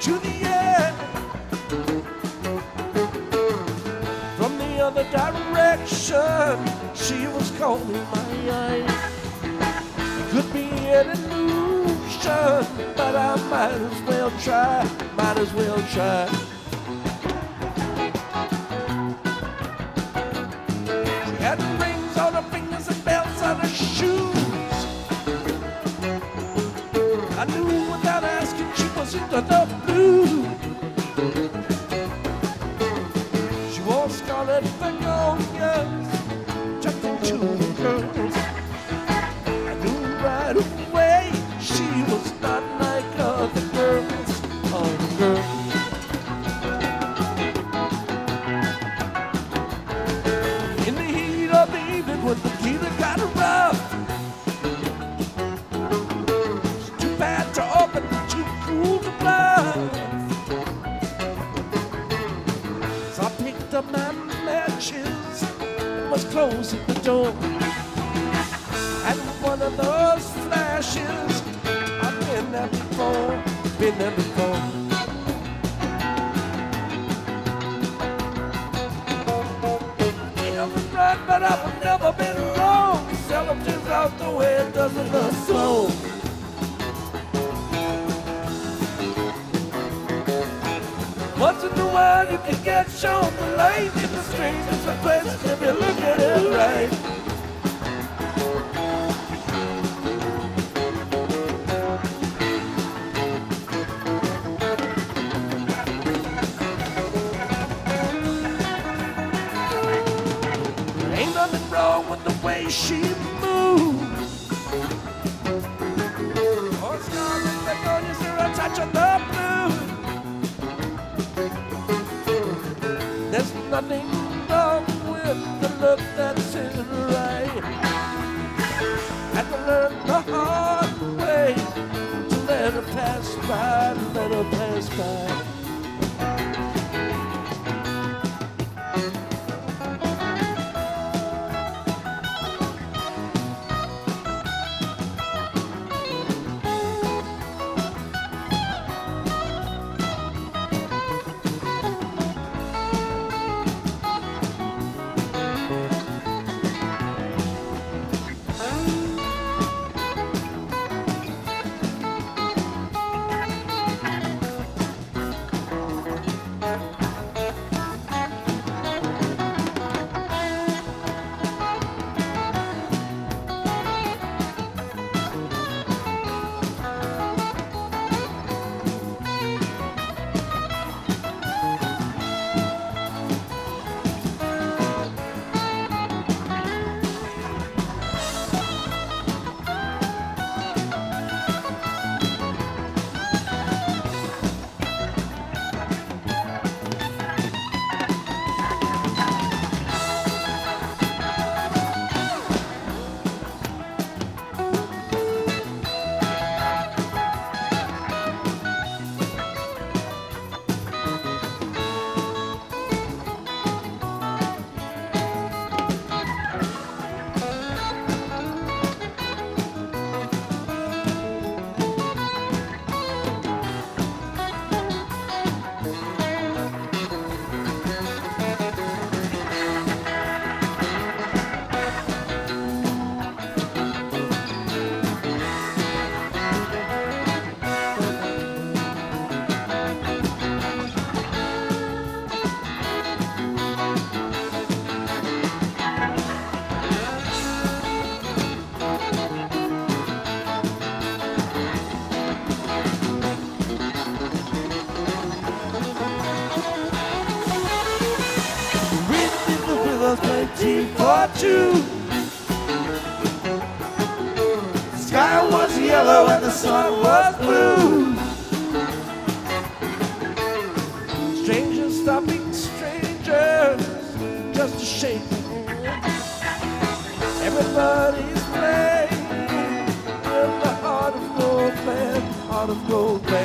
to the end. From the other direction, she was calling my eyes. It could be an illusion, but I might as well try, might as well try. Scarlet begonias tucked door. And one of those flashes, I've been there before, been there before. But I've never been wrong. Turns out the way it does in the Once in a while you can get shown the light in the strangest of places if you look at it right. Ain't nothing wrong with the way she nothing wrong with the look that's in her eye. Had to learn the hard way to let her pass by, let her pass by. For two. The sky was yellow and the sun was blue. Strangers stopping strangers just to shake. Everybody's playing in the heart of gold land, heart of gold.